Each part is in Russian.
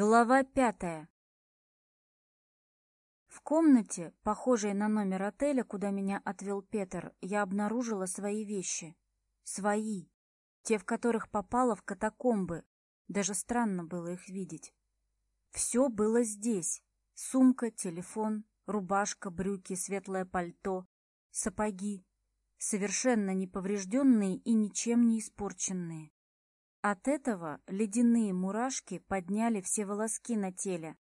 Глава пятая. В комнате, похожей на номер отеля, куда меня отвел Петр, я обнаружила свои вещи. Свои. Те, в которых попала в катакомбы. Даже странно было их видеть. Все было здесь. Сумка, телефон, рубашка, брюки, светлое пальто, сапоги. Совершенно неповрежденные и ничем не испорченные. От этого ледяные мурашки подняли все волоски на теле.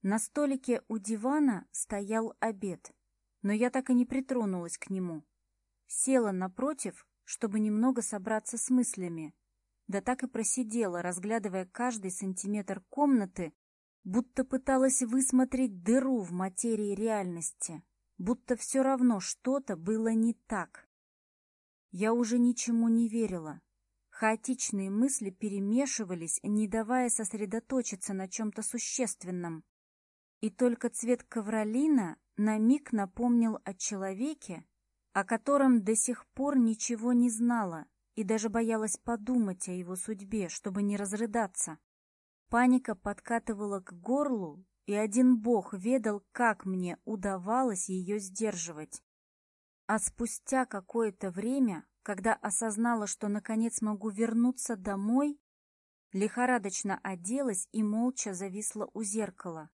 На столике у дивана стоял обед, но я так и не притронулась к нему. Села напротив, чтобы немного собраться с мыслями. Да так и просидела, разглядывая каждый сантиметр комнаты, будто пыталась высмотреть дыру в материи реальности, будто все равно что-то было не так. Я уже ничему не верила, Хаотичные мысли перемешивались, не давая сосредоточиться на чем-то существенном. И только цвет ковролина на миг напомнил о человеке, о котором до сих пор ничего не знала и даже боялась подумать о его судьбе, чтобы не разрыдаться. Паника подкатывала к горлу, и один бог ведал, как мне удавалось ее сдерживать. А спустя какое-то время когда осознала, что наконец могу вернуться домой, лихорадочно оделась и молча зависла у зеркала.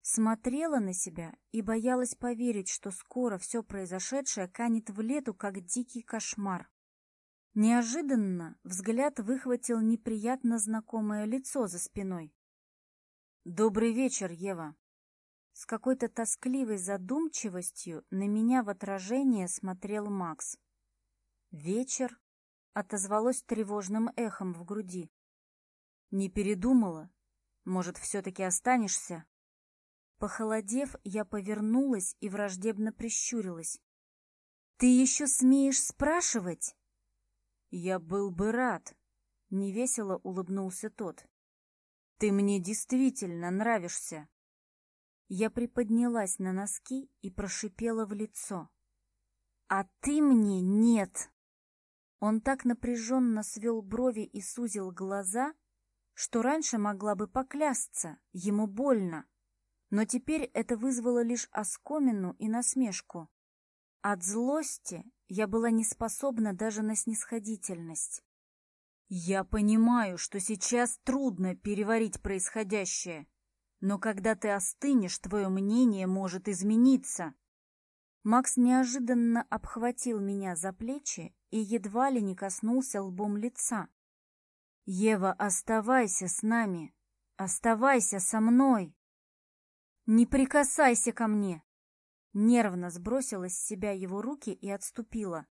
Смотрела на себя и боялась поверить, что скоро все произошедшее канет в лету, как дикий кошмар. Неожиданно взгляд выхватил неприятно знакомое лицо за спиной. «Добрый вечер, Ева!» С какой-то тоскливой задумчивостью на меня в отражение смотрел Макс. Вечер отозвалось тревожным эхом в груди. Не передумала? Может, все-таки останешься? Похолодев, я повернулась и враждебно прищурилась. «Ты еще смеешь спрашивать?» «Я был бы рад», — невесело улыбнулся тот. «Ты мне действительно нравишься». Я приподнялась на носки и прошипела в лицо. «А ты мне нет!» Он так напряженно свел брови и сузил глаза, что раньше могла бы поклясться, ему больно. Но теперь это вызвало лишь оскомину и насмешку. От злости я была не способна даже на снисходительность. «Я понимаю, что сейчас трудно переварить происходящее, но когда ты остынешь, твое мнение может измениться», Макс неожиданно обхватил меня за плечи и едва ли не коснулся лбом лица. «Ева, оставайся с нами! Оставайся со мной!» «Не прикасайся ко мне!» Нервно сбросила с себя его руки и отступила.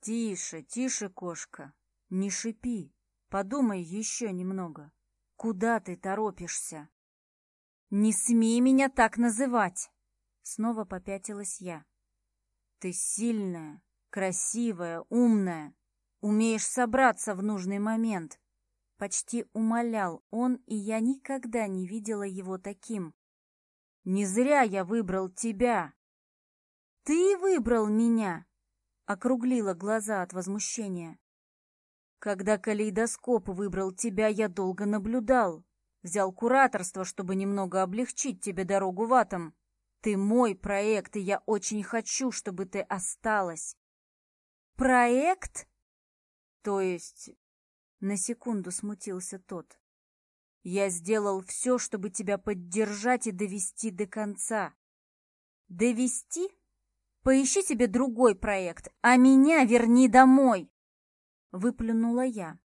«Тише, тише, кошка! Не шипи! Подумай еще немного! Куда ты торопишься?» «Не смей меня так называть!» Снова попятилась я. «Ты сильная, красивая, умная, умеешь собраться в нужный момент!» Почти умолял он, и я никогда не видела его таким. «Не зря я выбрал тебя!» «Ты выбрал меня!» — округлила глаза от возмущения. «Когда калейдоскоп выбрал тебя, я долго наблюдал. Взял кураторство, чтобы немного облегчить тебе дорогу в атом. Ты мой проект, и я очень хочу, чтобы ты осталась. Проект? То есть... На секунду смутился тот. Я сделал все, чтобы тебя поддержать и довести до конца. Довести? Поищи себе другой проект, а меня верни домой! Выплюнула я.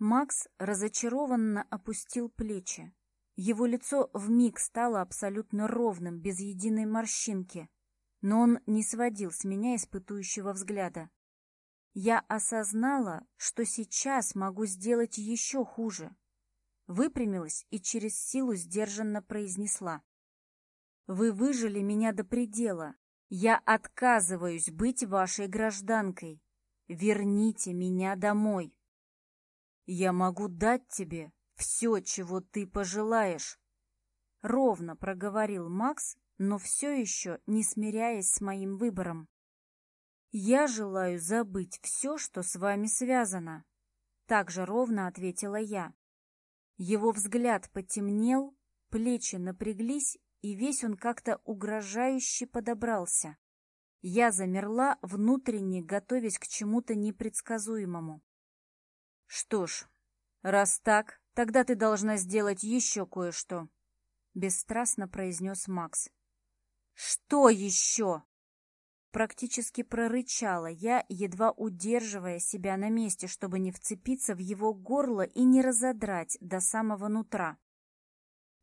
Макс разочарованно опустил плечи. Его лицо вмиг стало абсолютно ровным, без единой морщинки, но он не сводил с меня испытующего взгляда. Я осознала, что сейчас могу сделать еще хуже. Выпрямилась и через силу сдержанно произнесла. «Вы выжили меня до предела. Я отказываюсь быть вашей гражданкой. Верните меня домой». «Я могу дать тебе все, чего ты пожелаешь», — ровно проговорил Макс, но все еще не смиряясь с моим выбором. «Я желаю забыть все, что с вами связано», — также ровно ответила я. Его взгляд потемнел, плечи напряглись, и весь он как-то угрожающе подобрался. Я замерла, внутренне готовясь к чему-то непредсказуемому. «Что ж, раз так, Тогда ты должна сделать еще кое-что», — бесстрастно произнес Макс. «Что еще?» Практически прорычала я, едва удерживая себя на месте, чтобы не вцепиться в его горло и не разодрать до самого нутра.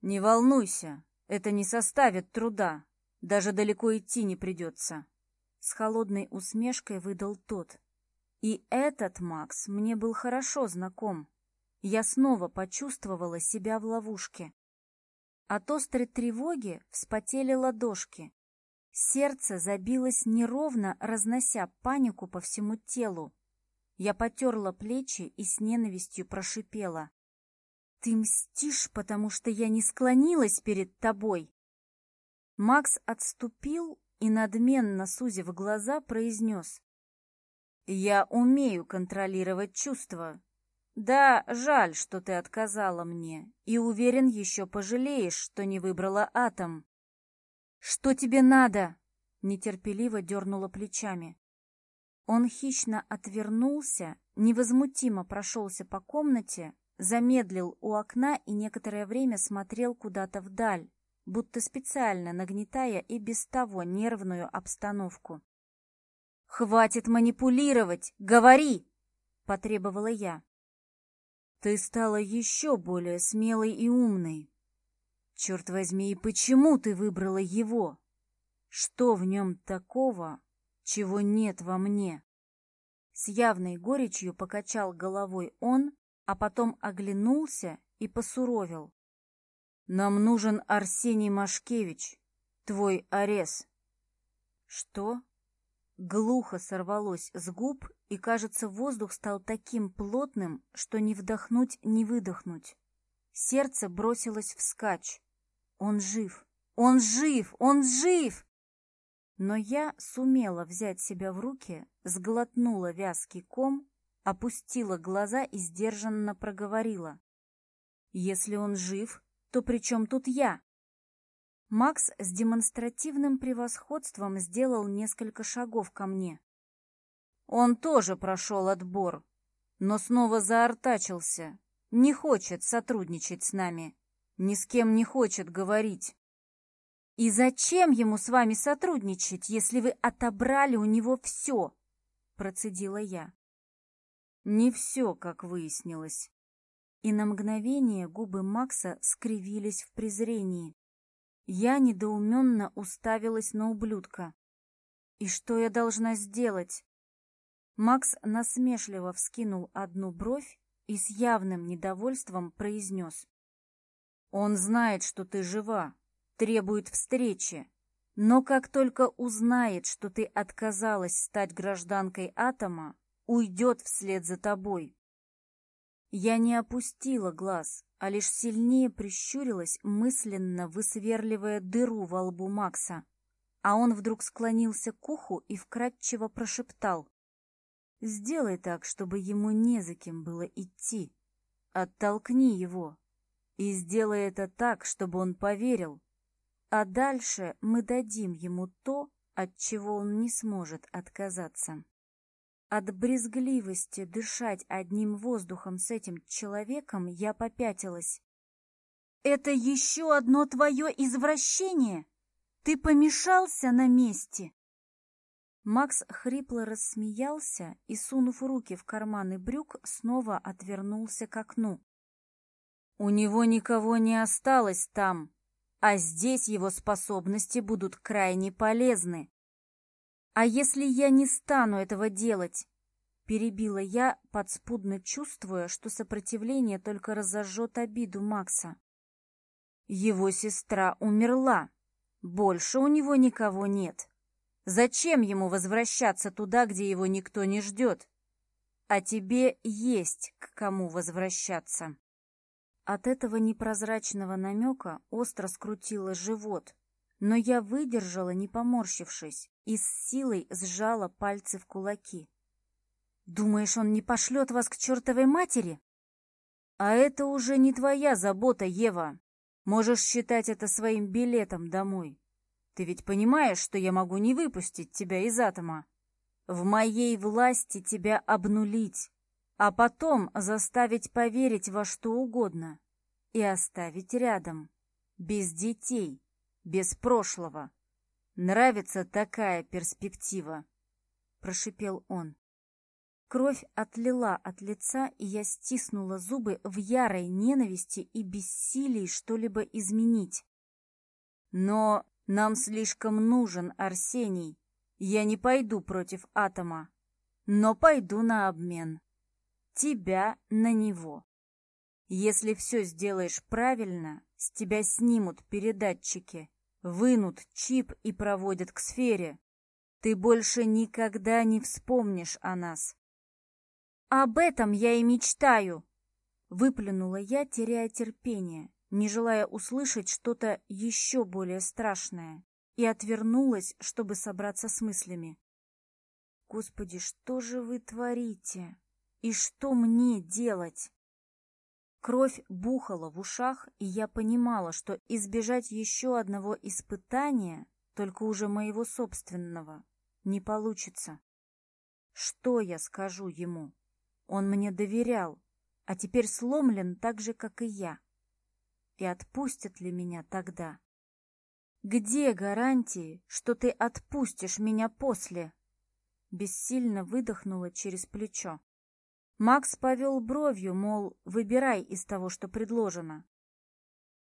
«Не волнуйся, это не составит труда, даже далеко идти не придется», — с холодной усмешкой выдал тот. И этот Макс мне был хорошо знаком я снова почувствовала себя в ловушке. От острой тревоги вспотели ладошки. Сердце забилось неровно, разнося панику по всему телу. Я потерла плечи и с ненавистью прошипела. «Ты мстишь, потому что я не склонилась перед тобой!» Макс отступил и, надменно сузив глаза, произнес. «Я умею контролировать чувства, да, жаль, что ты отказала мне, и уверен, еще пожалеешь, что не выбрала атом. Что тебе надо? Нетерпеливо дернула плечами. Он хищно отвернулся, невозмутимо прошелся по комнате, замедлил у окна и некоторое время смотрел куда-то вдаль, будто специально нагнетая и без того нервную обстановку. «Хватит манипулировать! Говори!» — потребовала я. Ты стала еще более смелой и умной. Черт возьми, и почему ты выбрала его? Что в нем такого, чего нет во мне? С явной горечью покачал головой он, а потом оглянулся и посуровил. «Нам нужен Арсений Машкевич, твой Арес». «Что?» Глухо сорвалось с губ, и, кажется, воздух стал таким плотным, что не вдохнуть, не выдохнуть. Сердце бросилось вскачь. Он жив! Он жив! Он жив! Но я сумела взять себя в руки, сглотнула вязкий ком, опустила глаза и сдержанно проговорила. «Если он жив, то при чем тут я?» Макс с демонстративным превосходством сделал несколько шагов ко мне. Он тоже прошел отбор, но снова заортачился. Не хочет сотрудничать с нами. Ни с кем не хочет говорить. И зачем ему с вами сотрудничать, если вы отобрали у него все? Процедила я. Не все, как выяснилось. И на мгновение губы Макса скривились в презрении. Я недоуменно уставилась на ублюдка. «И что я должна сделать?» Макс насмешливо вскинул одну бровь и с явным недовольством произнес. «Он знает, что ты жива, требует встречи, но как только узнает, что ты отказалась стать гражданкой атома, уйдет вслед за тобой. Я не опустила глаз, а лишь сильнее прищурилась, мысленно высверливая дыру во лбу Макса. А он вдруг склонился к уху и вкратчиво прошептал. «Сделай так, чтобы ему не за кем было идти. Оттолкни его. И сделай это так, чтобы он поверил. А дальше мы дадим ему то, от чего он не сможет отказаться». От брезгливости дышать одним воздухом с этим человеком я попятилась. «Это еще одно твое извращение? Ты помешался на месте?» Макс хрипло рассмеялся и, сунув руки в карманы брюк, снова отвернулся к окну. «У него никого не осталось там, а здесь его способности будут крайне полезны. «А если я не стану этого делать?» Перебила я, подспудно чувствуя, что сопротивление только разожжет обиду Макса. Его сестра умерла. Больше у него никого нет. Зачем ему возвращаться туда, где его никто не ждет? А тебе есть к кому возвращаться. От этого непрозрачного намека остро скрутило живот, но я выдержала, не поморщившись и с силой сжала пальцы в кулаки. «Думаешь, он не пошлет вас к чертовой матери?» «А это уже не твоя забота, Ева. Можешь считать это своим билетом домой. Ты ведь понимаешь, что я могу не выпустить тебя из атома. В моей власти тебя обнулить, а потом заставить поверить во что угодно и оставить рядом, без детей, без прошлого». «Нравится такая перспектива!» — прошипел он. Кровь отлила от лица, и я стиснула зубы в ярой ненависти и бессилии что-либо изменить. «Но нам слишком нужен Арсений. Я не пойду против атома, но пойду на обмен. Тебя на него. Если все сделаешь правильно, с тебя снимут передатчики, вынут чип и проводят к сфере. Ты больше никогда не вспомнишь о нас. Об этом я и мечтаю, выплюнула я, теряя терпение, не желая услышать что-то еще более страшное, и отвернулась, чтобы собраться с мыслями. Господи, что же вы творите? И что мне делать? Кровь бухала в ушах, и я понимала, что избежать еще одного испытания, только уже моего собственного, не получится. Что я скажу ему? Он мне доверял, а теперь сломлен так же, как и я. И отпустят ли меня тогда? Где гарантии, что ты отпустишь меня после? Бессильно выдохнула через плечо. Макс повел бровью, мол, выбирай из того, что предложено.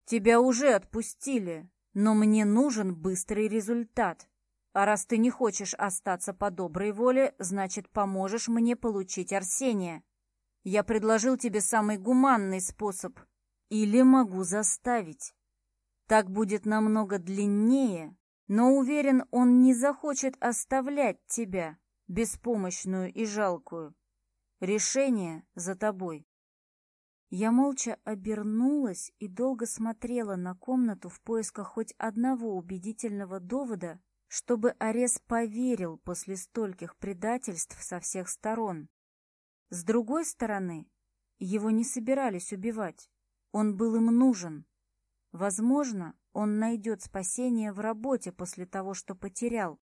«Тебя уже отпустили, но мне нужен быстрый результат. А раз ты не хочешь остаться по доброй воле, значит, поможешь мне получить Арсения. Я предложил тебе самый гуманный способ. Или могу заставить. Так будет намного длиннее, но уверен, он не захочет оставлять тебя, беспомощную и жалкую. Решение за тобой. Я молча обернулась и долго смотрела на комнату в поисках хоть одного убедительного довода, чтобы Арес поверил после стольких предательств со всех сторон. С другой стороны, его не собирались убивать. Он был им нужен. Возможно, он найдет спасение в работе после того, что потерял.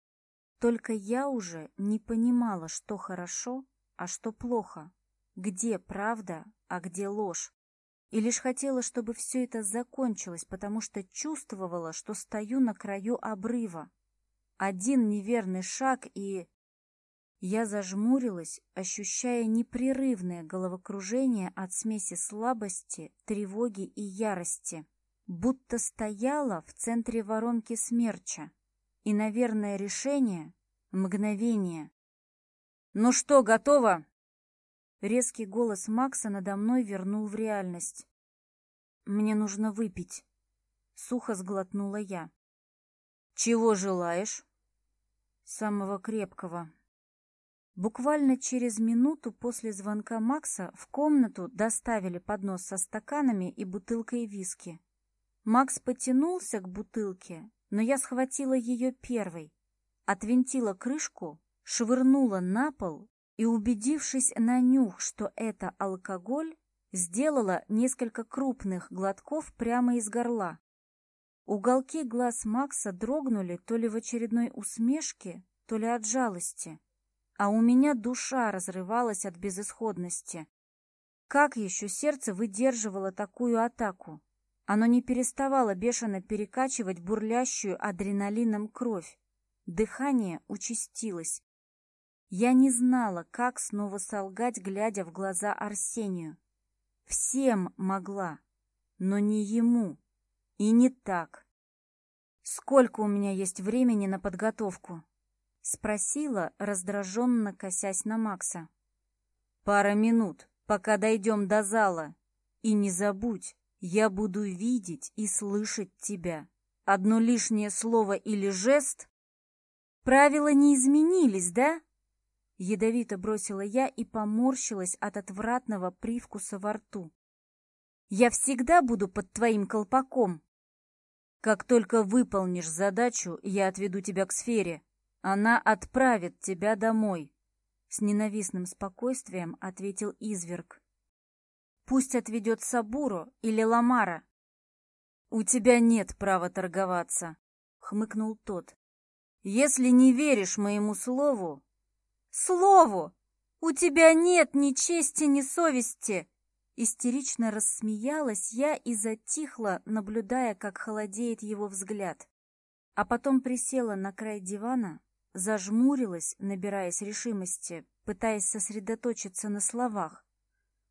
Только я уже не понимала, что хорошо, а что плохо? Где правда, а где ложь? И лишь хотела, чтобы все это закончилось, потому что чувствовала, что стою на краю обрыва. Один неверный шаг и... Я зажмурилась, ощущая непрерывное головокружение от смеси слабости, тревоги и ярости, будто стояла в центре воронки смерча. И, наверное, решение, мгновение, «Ну что, готово?» Резкий голос Макса надо мной вернул в реальность. «Мне нужно выпить», — сухо сглотнула я. «Чего желаешь?» «Самого крепкого». Буквально через минуту после звонка Макса в комнату доставили поднос со стаканами и бутылкой виски. Макс потянулся к бутылке, но я схватила ее первой, отвинтила крышку швырнула на пол и, убедившись на нюх, что это алкоголь, сделала несколько крупных глотков прямо из горла. Уголки глаз Макса дрогнули то ли в очередной усмешке, то ли от жалости. А у меня душа разрывалась от безысходности. Как еще сердце выдерживало такую атаку? Оно не переставало бешено перекачивать бурлящую адреналином кровь. Дыхание участилось. Я не знала, как снова солгать, глядя в глаза Арсению. Всем могла, но не ему. И не так. «Сколько у меня есть времени на подготовку?» — спросила, раздраженно косясь на Макса. «Пара минут, пока дойдем до зала. И не забудь, я буду видеть и слышать тебя. Одно лишнее слово или жест...» «Правила не изменились, да?» Ядовито бросила я и поморщилась от отвратного привкуса во рту. «Я всегда буду под твоим колпаком!» «Как только выполнишь задачу, я отведу тебя к сфере. Она отправит тебя домой!» С ненавистным спокойствием ответил изверг. «Пусть отведет Сабуру или Ламара!» «У тебя нет права торговаться!» — хмыкнул тот. «Если не веришь моему слову, слову! У тебя нет ни чести, ни совести!» Истерично рассмеялась я и затихла, наблюдая, как холодеет его взгляд. А потом присела на край дивана, зажмурилась, набираясь решимости, пытаясь сосредоточиться на словах,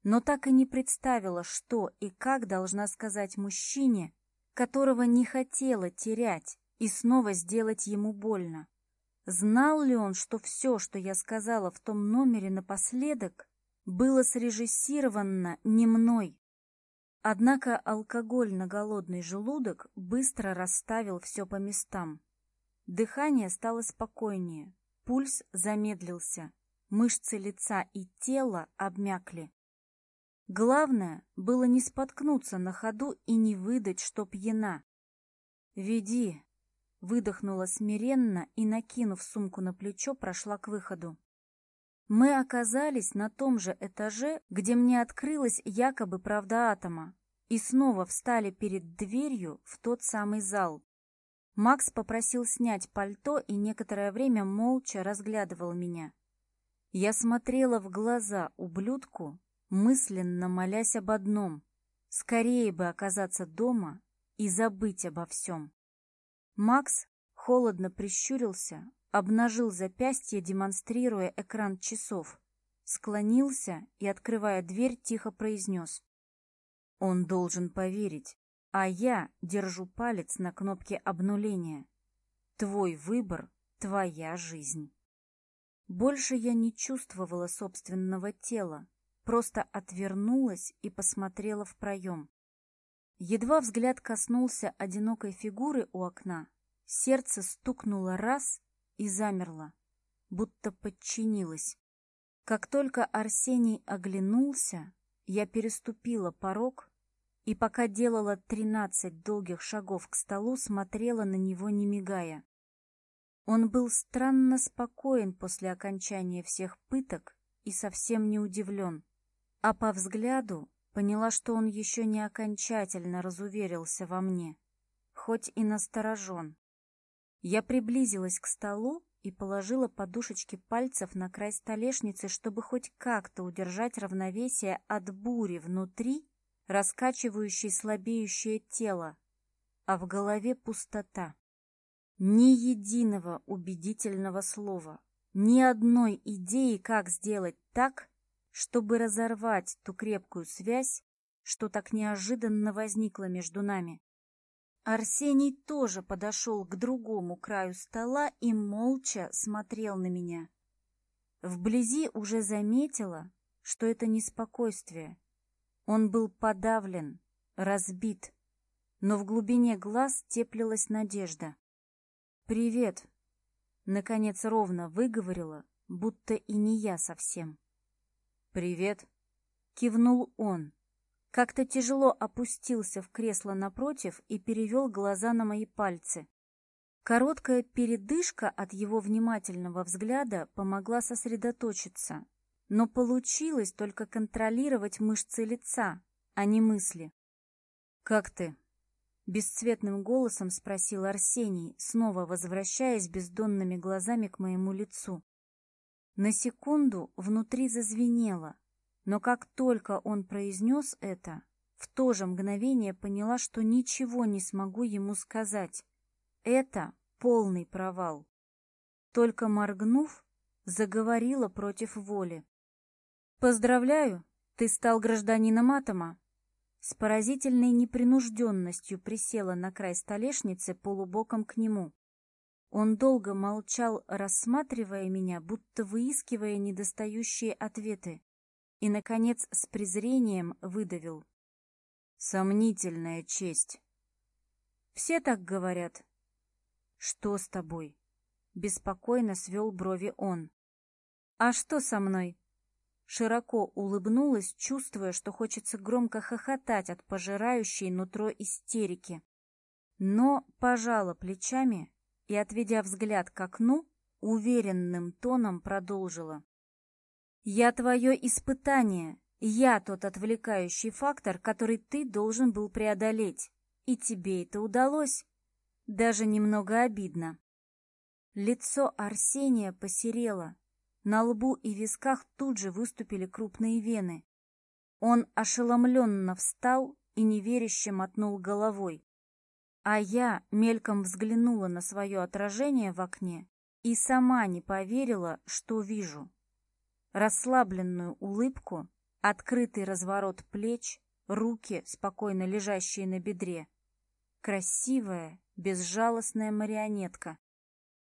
но так и не представила, что и как должна сказать мужчине, которого не хотела терять и снова сделать ему больно. Знал ли он, что все, что я сказала в том номере напоследок, было срежиссировано не мной? Однако алкоголь на голодный желудок быстро расставил все по местам. Дыхание стало спокойнее, пульс замедлился, мышцы лица и тела обмякли. Главное было не споткнуться на ходу и не выдать, что пьяна. «Веди», выдохнула смиренно и, накинув сумку на плечо, прошла к выходу. Мы оказались на том же этаже, где мне открылась якобы правда атома, и снова встали перед дверью в тот самый зал. Макс попросил снять пальто и некоторое время молча разглядывал меня. Я смотрела в глаза ублюдку, мысленно молясь об одном — скорее бы оказаться дома и забыть обо всем. Макс холодно прищурился, обнажил запястье, демонстрируя экран часов, склонился и, открывая дверь, тихо произнес. «Он должен поверить, а я держу палец на кнопке обнуления. Твой выбор — твоя жизнь». Больше я не чувствовала собственного тела, просто отвернулась и посмотрела в проем. Едва взгляд коснулся одинокой фигуры у окна, Сердце стукнуло раз и замерло, будто подчинилось. Как только Арсений оглянулся, я переступила порог и, пока делала тринадцать долгих шагов к столу, смотрела на него, не мигая. Он был странно спокоен после окончания всех пыток и совсем не удивлен. А по взгляду поняла, что он еще не окончательно разуверился во мне, хоть и насторожен. Я приблизилась к столу и положила подушечки пальцев на край столешницы, чтобы хоть как-то удержать равновесие от бури внутри, раскачивающей слабеющее тело, а в голове пустота. Ни единого убедительного слова, ни одной идеи, как сделать так, чтобы разорвать ту крепкую связь, что так неожиданно возникла между нами. Арсений тоже подошел к другому краю стола и молча смотрел на меня. Вблизи уже заметила, что это неспокойствие. Он был подавлен, разбит, но в глубине глаз теплилась надежда. «Привет!» — наконец ровно выговорила, будто и не я совсем. «Привет!» — кивнул он как-то тяжело опустился в кресло напротив и перевел глаза на мои пальцы. Короткая передышка от его внимательного взгляда помогла сосредоточиться, но получилось только контролировать мышцы лица, а не мысли. «Как ты?» — бесцветным голосом спросил Арсений, снова возвращаясь бездонными глазами к моему лицу. На секунду внутри зазвенело — но как только он произнес это, в то же мгновение поняла, что ничего не смогу ему сказать. Это полный провал. Только моргнув, заговорила против воли. «Поздравляю, ты стал гражданином атома!» С поразительной непринужденностью присела на край столешницы полубоком к нему. Он долго молчал, рассматривая меня, будто выискивая недостающие ответы и, наконец, с презрением выдавил. «Сомнительная честь!» «Все так говорят!» «Что с тобой?» Беспокойно свел брови он. «А что со мной?» Широко улыбнулась, чувствуя, что хочется громко хохотать от пожирающей нутро истерики. Но пожала плечами и, отведя взгляд к окну, уверенным тоном продолжила. Я твое испытание, я тот отвлекающий фактор, который ты должен был преодолеть. И тебе это удалось. Даже немного обидно. Лицо Арсения посерело. На лбу и висках тут же выступили крупные вены. Он ошеломленно встал и неверяще мотнул головой. А я мельком взглянула на свое отражение в окне и сама не поверила, что вижу расслабленную улыбку, открытый разворот плеч, руки, спокойно лежащие на бедре. Красивая, безжалостная марионетка.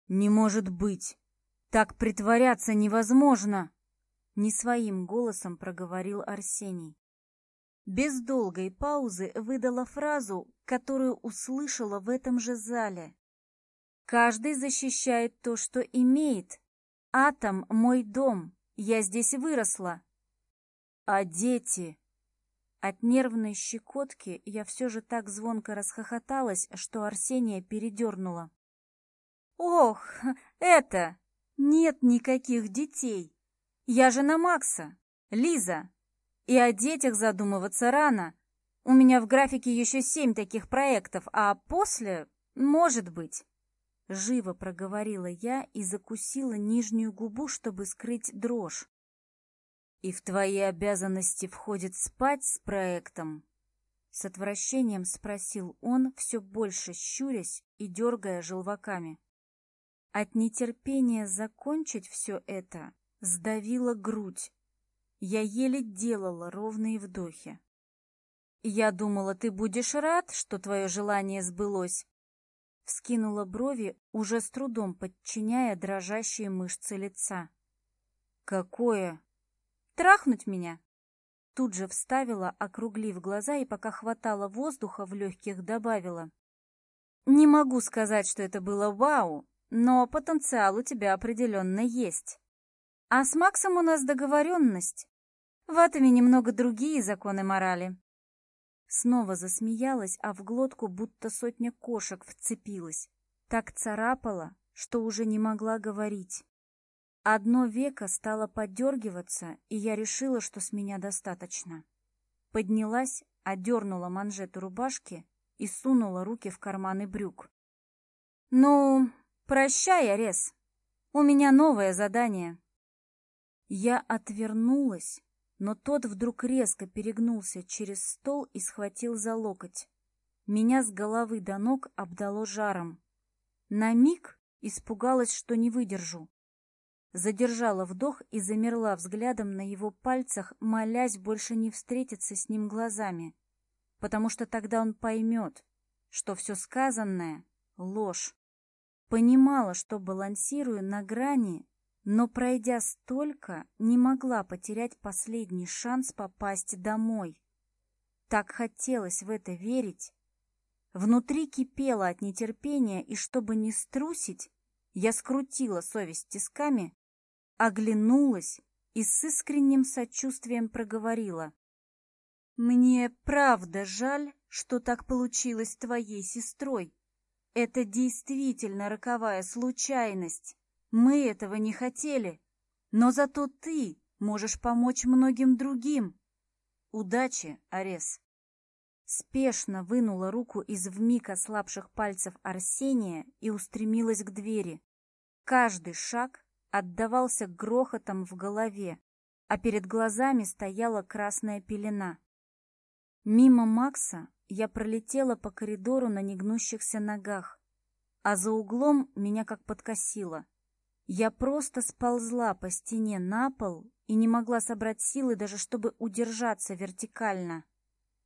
«Не может быть! Так притворяться невозможно!» Не своим голосом проговорил Арсений. Без долгой паузы выдала фразу, которую услышала в этом же зале. «Каждый защищает то, что имеет. Атом — мой дом, я здесь выросла. А дети... От нервной щекотки я все же так звонко расхохоталась, что Арсения передернула. «Ох, это! Нет никаких детей! Я же на Макса! Лиза! И о детях задумываться рано! У меня в графике еще семь таких проектов, а после... может быть...» Живо проговорила я и закусила нижнюю губу, чтобы скрыть дрожь. «И в твои обязанности входит спать с проектом?» С отвращением спросил он, все больше щурясь и дергая желваками. От нетерпения закончить все это сдавила грудь. Я еле делала ровные вдохи. «Я думала, ты будешь рад, что твое желание сбылось, вскинула брови, уже с трудом подчиняя дрожащие мышцы лица. «Какое?» «Трахнуть меня!» Тут же вставила, округлив глаза и пока хватало воздуха в легких, добавила. «Не могу сказать, что это было вау, но потенциал у тебя определенно есть. А с Максом у нас договоренность. В атоме немного другие законы морали. Снова засмеялась, а в глотку будто сотня кошек вцепилась. Так царапала, что уже не могла говорить. Одно веко стало подергиваться, и я решила, что с меня достаточно. Поднялась, одернула манжету рубашки и сунула руки в карманы брюк. «Ну, прощай, Арес, у меня новое задание». Я отвернулась, но тот вдруг резко перегнулся через стол и схватил за локоть. Меня с головы до ног обдало жаром. На миг испугалась, что не выдержу. Задержала вдох и замерла взглядом на его пальцах, молясь больше не встретиться с ним глазами, потому что тогда он поймет, что все сказанное — ложь. Понимала, что балансирую на грани но, пройдя столько, не могла потерять последний шанс попасть домой. Так хотелось в это верить. Внутри кипело от нетерпения, и чтобы не струсить, я скрутила совесть тисками, оглянулась и с искренним сочувствием проговорила. «Мне правда жаль, что так получилось твоей сестрой. Это действительно роковая случайность. Мы этого не хотели, но зато ты можешь помочь многим другим. Удачи, Арес!» Спешно вынула руку из вмиг ослабших пальцев Арсения и устремилась к двери. Каждый шаг отдавался грохотом в голове, а перед глазами стояла красная пелена. Мимо Макса я пролетела по коридору на негнущихся ногах, а за углом меня как подкосило — я просто сползла по стене на пол и не могла собрать силы даже, чтобы удержаться вертикально.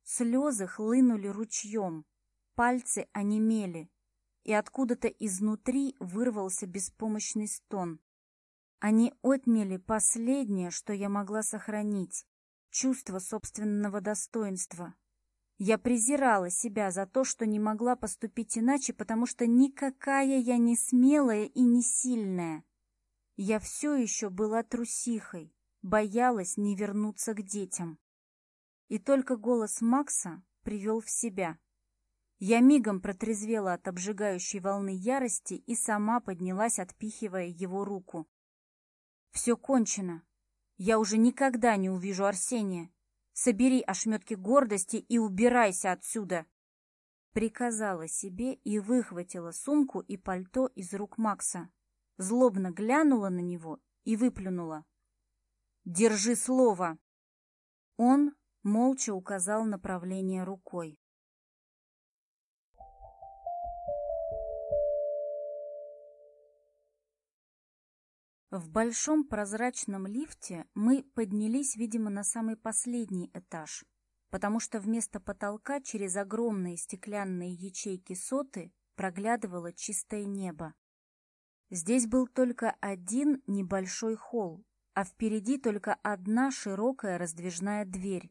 Слезы хлынули ручьем, пальцы онемели, и откуда-то изнутри вырвался беспомощный стон. Они отняли последнее, что я могла сохранить — чувство собственного достоинства. Я презирала себя за то, что не могла поступить иначе, потому что никакая я не смелая и не сильная — я все еще была трусихой, боялась не вернуться к детям. И только голос Макса привел в себя. Я мигом протрезвела от обжигающей волны ярости и сама поднялась, отпихивая его руку. «Все кончено. Я уже никогда не увижу Арсения. Собери ошметки гордости и убирайся отсюда!» Приказала себе и выхватила сумку и пальто из рук Макса злобно глянула на него и выплюнула. «Держи слово!» Он молча указал направление рукой. В большом прозрачном лифте мы поднялись, видимо, на самый последний этаж, потому что вместо потолка через огромные стеклянные ячейки соты проглядывало чистое небо. Здесь был только один небольшой холл, а впереди только одна широкая раздвижная дверь.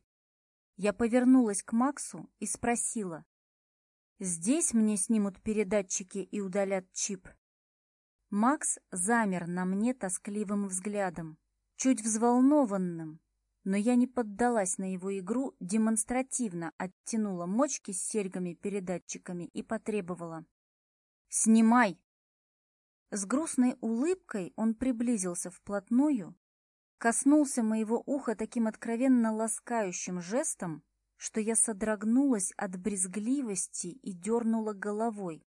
Я повернулась к Максу и спросила. «Здесь мне снимут передатчики и удалят чип?» Макс замер на мне тоскливым взглядом, чуть взволнованным, но я не поддалась на его игру, демонстративно оттянула мочки с серьгами-передатчиками и потребовала. «Снимай!» С грустной улыбкой он приблизился вплотную, коснулся моего уха таким откровенно ласкающим жестом, что я содрогнулась от брезгливости и дернула головой.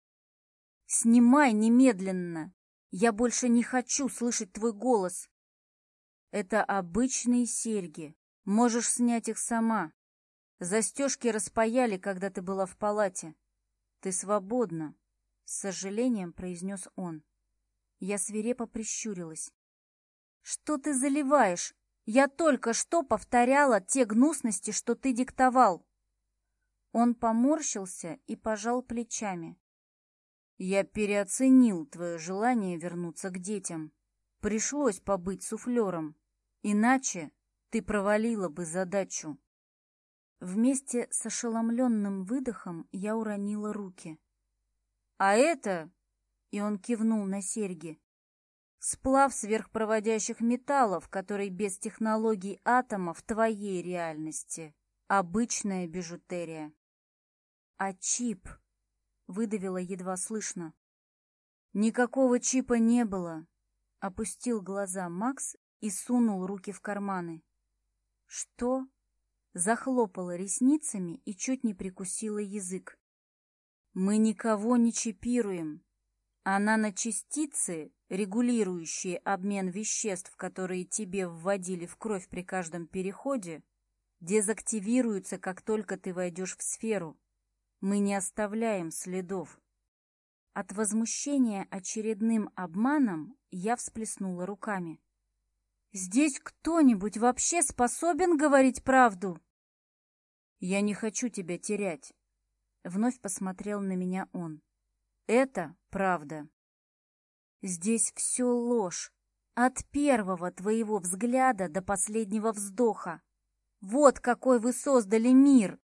«Снимай немедленно! Я больше не хочу слышать твой голос!» «Это обычные серьги. Можешь снять их сама. Застежки распаяли, когда ты была в палате. Ты свободна!» — с сожалением произнес он. Я свирепо прищурилась. «Что ты заливаешь? Я только что повторяла те гнусности, что ты диктовал!» Он поморщился и пожал плечами. «Я переоценил твое желание вернуться к детям. Пришлось побыть суфлером, иначе ты провалила бы задачу». Вместе с ошеломленным выдохом я уронила руки. «А это и он кивнул на серьги. Сплав сверхпроводящих металлов, который без технологий атома в твоей реальности. Обычная бижутерия. А чип? Выдавила едва слышно. Никакого чипа не было. Опустил глаза Макс и сунул руки в карманы. Что? Захлопала ресницами и чуть не прикусила язык. Мы никого не чипируем, она частицы, регулирующие обмен веществ, которые тебе вводили в кровь при каждом переходе, дезактивируются, как только ты войдешь в сферу. Мы не оставляем следов. От возмущения очередным обманом я всплеснула руками. «Здесь кто-нибудь вообще способен говорить правду?» «Я не хочу тебя терять», — вновь посмотрел на меня он. «Это Правда. Здесь все ложь. От первого твоего взгляда до последнего вздоха. Вот какой вы создали мир!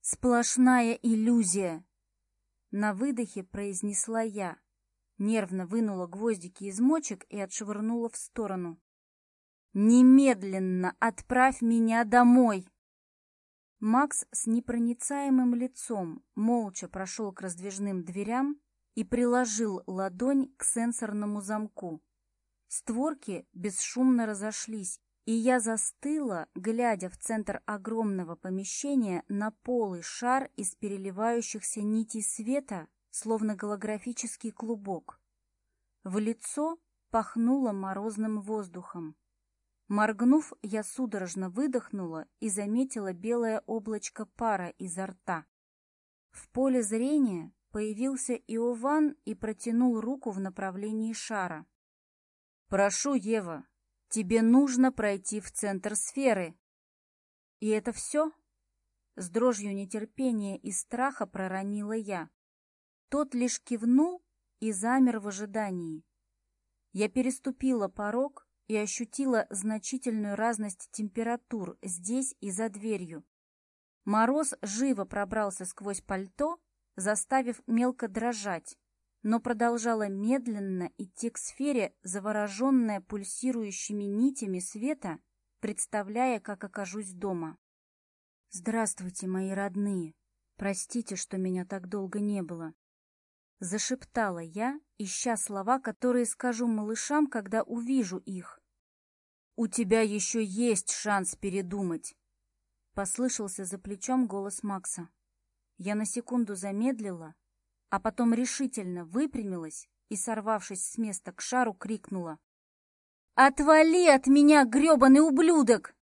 Сплошная иллюзия!» На выдохе произнесла я. Нервно вынула гвоздики из мочек и отшвырнула в сторону. «Немедленно отправь меня домой!» Макс с непроницаемым лицом молча прошел к раздвижным дверям, и приложил ладонь к сенсорному замку. Створки бесшумно разошлись, и я застыла, глядя в центр огромного помещения на полый шар из переливающихся нитей света, словно голографический клубок. В лицо пахнуло морозным воздухом. Моргнув, я судорожно выдохнула и заметила белое облачко пара изо рта. В поле зрения Появился Иован и протянул руку в направлении шара. «Прошу, Ева, тебе нужно пройти в центр сферы». «И это все?» С дрожью нетерпения и страха проронила я. Тот лишь кивнул и замер в ожидании. Я переступила порог и ощутила значительную разность температур здесь и за дверью. Мороз живо пробрался сквозь пальто заставив мелко дрожать, но продолжала медленно идти к сфере, завороженная пульсирующими нитями света, представляя, как окажусь дома. «Здравствуйте, мои родные! Простите, что меня так долго не было!» Зашептала я, ища слова, которые скажу малышам, когда увижу их. «У тебя еще есть шанс передумать!» Послышался за плечом голос Макса. Я на секунду замедлила, а потом решительно выпрямилась и, сорвавшись с места к шару, крикнула. «Отвали от меня, грёбаный ублюдок!»